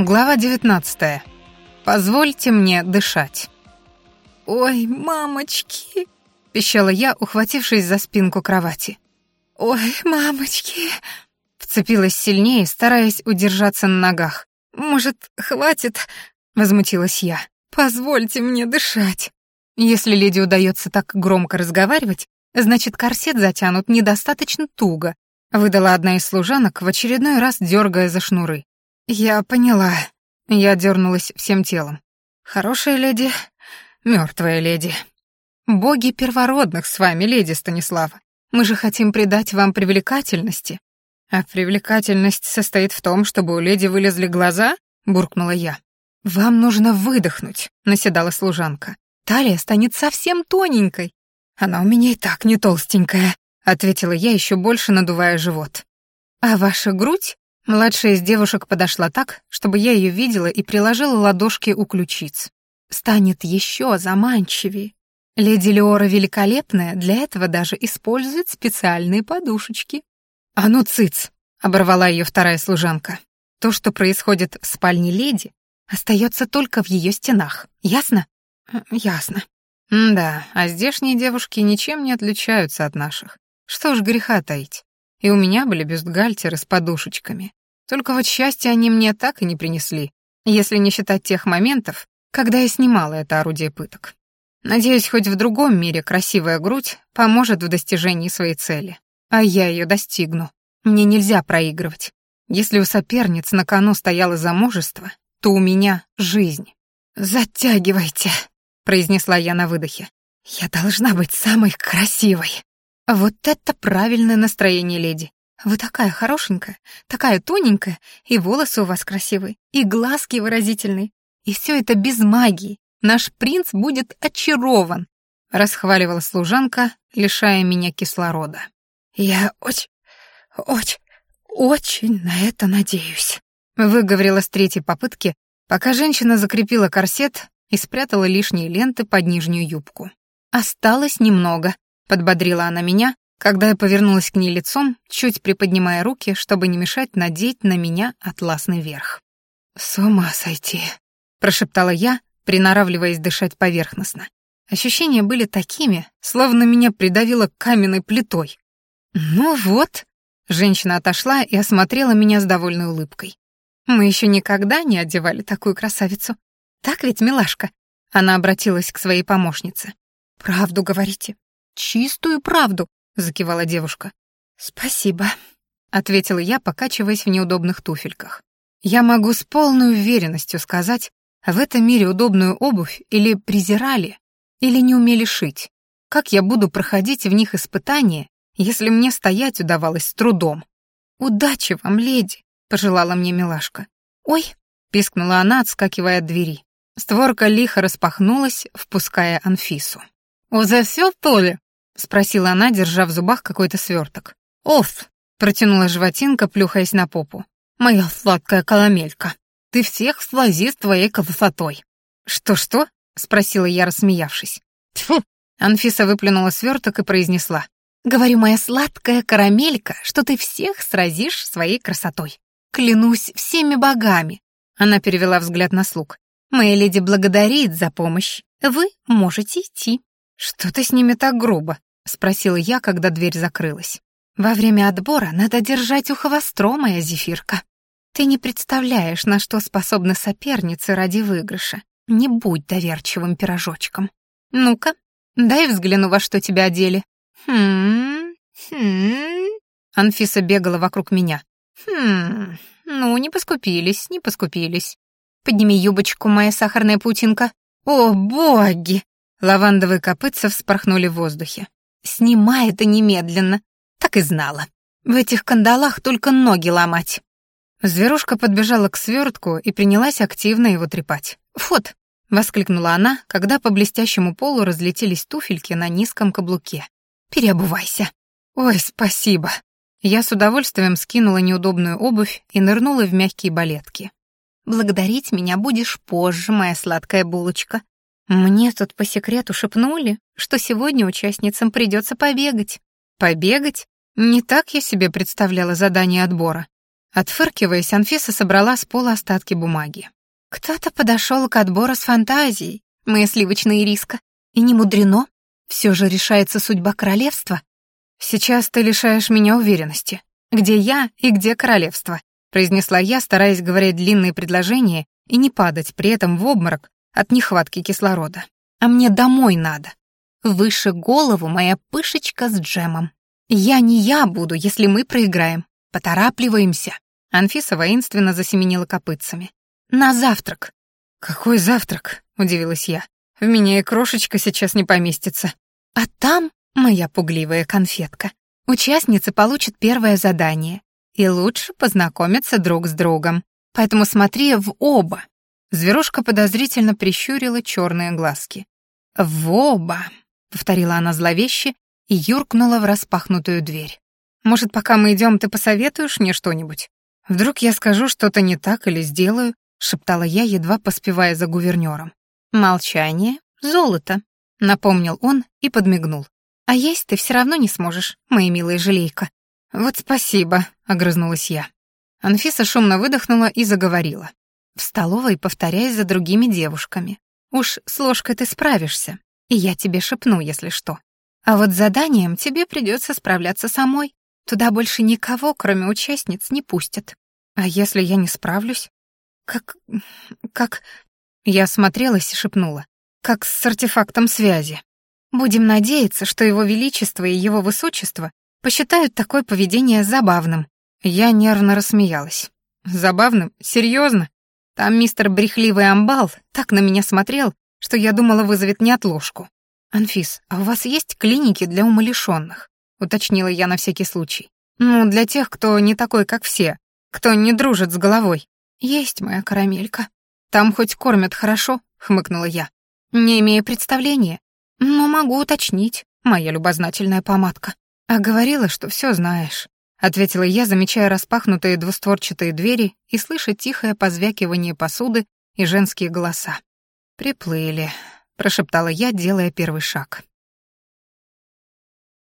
Глава 19. Позвольте мне дышать. «Ой, мамочки!» — пищала я, ухватившись за спинку кровати. «Ой, мамочки!» Вцепилась сильнее, стараясь удержаться на ногах. «Может, хватит?» — возмутилась я. «Позвольте мне дышать». Если леди удается так громко разговаривать, значит, корсет затянут недостаточно туго, выдала одна из служанок, в очередной раз дергая за шнуры. «Я поняла». Я дернулась всем телом. «Хорошая леди, мертвая леди. Боги первородных с вами, леди Станислава. Мы же хотим придать вам привлекательности». «А привлекательность состоит в том, чтобы у леди вылезли глаза?» — буркнула я. «Вам нужно выдохнуть», — наседала служанка. «Талия станет совсем тоненькой». «Она у меня и так не толстенькая», — ответила я, еще больше надувая живот. «А ваша грудь Младшая из девушек подошла так, чтобы я ее видела и приложила ладошки у ключиц. Станет еще заманчивее. Леди Леора великолепная, для этого даже использует специальные подушечки. «А ну, цыц!» — оборвала ее вторая служанка. «То, что происходит в спальне леди, остается только в ее стенах. Ясно?» «Ясно». «Да, а здешние девушки ничем не отличаются от наших. Что ж греха таить. И у меня были бюстгальтеры с подушечками. Только вот счастья они мне так и не принесли, если не считать тех моментов, когда я снимала это орудие пыток. Надеюсь, хоть в другом мире красивая грудь поможет в достижении своей цели. А я ее достигну. Мне нельзя проигрывать. Если у соперниц на кону стояло замужество, то у меня жизнь. «Затягивайте», — произнесла я на выдохе. «Я должна быть самой красивой». Вот это правильное настроение, леди. Вы такая хорошенькая, такая тоненькая, и волосы у вас красивые, и глазки выразительные. И все это без магии. Наш принц будет очарован», — расхваливала служанка, лишая меня кислорода. «Я очень, очень, очень на это надеюсь», — выговорила с третьей попытки, пока женщина закрепила корсет и спрятала лишние ленты под нижнюю юбку. «Осталось немного», — подбодрила она меня, когда я повернулась к ней лицом, чуть приподнимая руки, чтобы не мешать надеть на меня атласный верх. «С ума сойти», — прошептала я, приноравливаясь дышать поверхностно. Ощущения были такими, словно меня придавило каменной плитой. «Ну вот», — женщина отошла и осмотрела меня с довольной улыбкой. «Мы еще никогда не одевали такую красавицу. Так ведь, милашка?» Она обратилась к своей помощнице. «Правду говорите. Чистую правду закивала девушка. Спасибо, ответила я, покачиваясь в неудобных туфельках. Я могу с полной уверенностью сказать, в этом мире удобную обувь или презирали, или не умели шить. Как я буду проходить в них испытания, если мне стоять удавалось с трудом? Удачи вам, леди, пожелала мне милашка. Ой, пискнула она, отскакивая от двери. Створка лихо распахнулась, впуская Анфису. «Уже все, то ли?» — спросила она, держа в зубах какой-то сверток. «Оф!» — протянула животинка, плюхаясь на попу. «Моя сладкая коломелька, ты всех свози с твоей красотой». «Что-что?» — спросила я, рассмеявшись. «Тьфу!» — Анфиса выплюнула сверток и произнесла. «Говорю, моя сладкая карамелька, что ты всех сразишь своей красотой. Клянусь всеми богами!» Она перевела взгляд на слуг. «Моя леди благодарит за помощь. Вы можете идти». «Что ты с ними так грубо?» — спросила я, когда дверь закрылась. «Во время отбора надо держать ухо востро, моя зефирка. Ты не представляешь, на что способны соперницы ради выигрыша. Не будь доверчивым пирожочком. Ну-ка, дай взгляну, во что тебя одели. Хм, хм. Анфиса бегала вокруг меня. Хм, ну, не поскупились, не поскупились. Подними юбочку, моя сахарная путинка. О, боги! Лавандовые копытца вспорхнули в воздухе. «Снимай это немедленно!» Так и знала. В этих кандалах только ноги ломать. Зверушка подбежала к свертку и принялась активно его трепать. «Фот!» — воскликнула она, когда по блестящему полу разлетелись туфельки на низком каблуке. «Переобувайся!» «Ой, спасибо!» Я с удовольствием скинула неудобную обувь и нырнула в мягкие балетки. «Благодарить меня будешь позже, моя сладкая булочка», мне тут по секрету шепнули, что сегодня участницам придется побегать. Побегать? Не так я себе представляла задание отбора. Отфыркиваясь, Анфиса собрала с пола остатки бумаги. «Кто-то подошел к отбору с фантазией, моя сливочная риска. И не мудрено. Все же решается судьба королевства. Сейчас ты лишаешь меня уверенности. Где я и где королевство?» произнесла я, стараясь говорить длинные предложения и не падать при этом в обморок от нехватки кислорода. «А мне домой надо. Выше голову моя пышечка с джемом. Я не я буду, если мы проиграем. Поторапливаемся». Анфиса воинственно засеменила копытцами. «На завтрак». «Какой завтрак?» — удивилась я. «В меня и крошечка сейчас не поместится». «А там моя пугливая конфетка. Участницы получат первое задание. И лучше познакомиться друг с другом. Поэтому смотри в оба». Зверушка подозрительно прищурила черные глазки. «В оба», — повторила она зловеще и юркнула в распахнутую дверь. «Может, пока мы идем, ты посоветуешь мне что-нибудь? Вдруг я скажу что-то не так или сделаю?» — шептала я, едва поспевая за гувернёром. «Молчание — золото», — напомнил он и подмигнул. «А есть ты все равно не сможешь, моя милая жалейка». «Вот спасибо», — огрызнулась я. Анфиса шумно выдохнула и заговорила. «В столовой повторяй за другими девушками. Уж с ложкой ты справишься, и я тебе шепну, если что. А вот с заданием тебе придется справляться самой. Туда больше никого, кроме участниц, не пустят. А если я не справлюсь? Как... как... Я осмотрелась и шепнула. Как с артефактом связи. Будем надеяться, что его величество и его высочество посчитают такое поведение забавным. Я нервно рассмеялась. Забавным? Серьезно? Там мистер Брехливый Амбал так на меня смотрел, что я думала вызовет неотложку. «Анфис, а у вас есть клиники для умалишенных?» — уточнила я на всякий случай. «Ну, для тех, кто не такой, как все, кто не дружит с головой». «Есть моя карамелька. Там хоть кормят хорошо», — хмыкнула я. «Не имея представления, но могу уточнить, моя любознательная помадка». «А говорила, что все знаешь», — ответила я, замечая распахнутые двустворчатые двери и слыша тихое позвякивание посуды и женские голоса. «Приплыли», — прошептала я, делая первый шаг.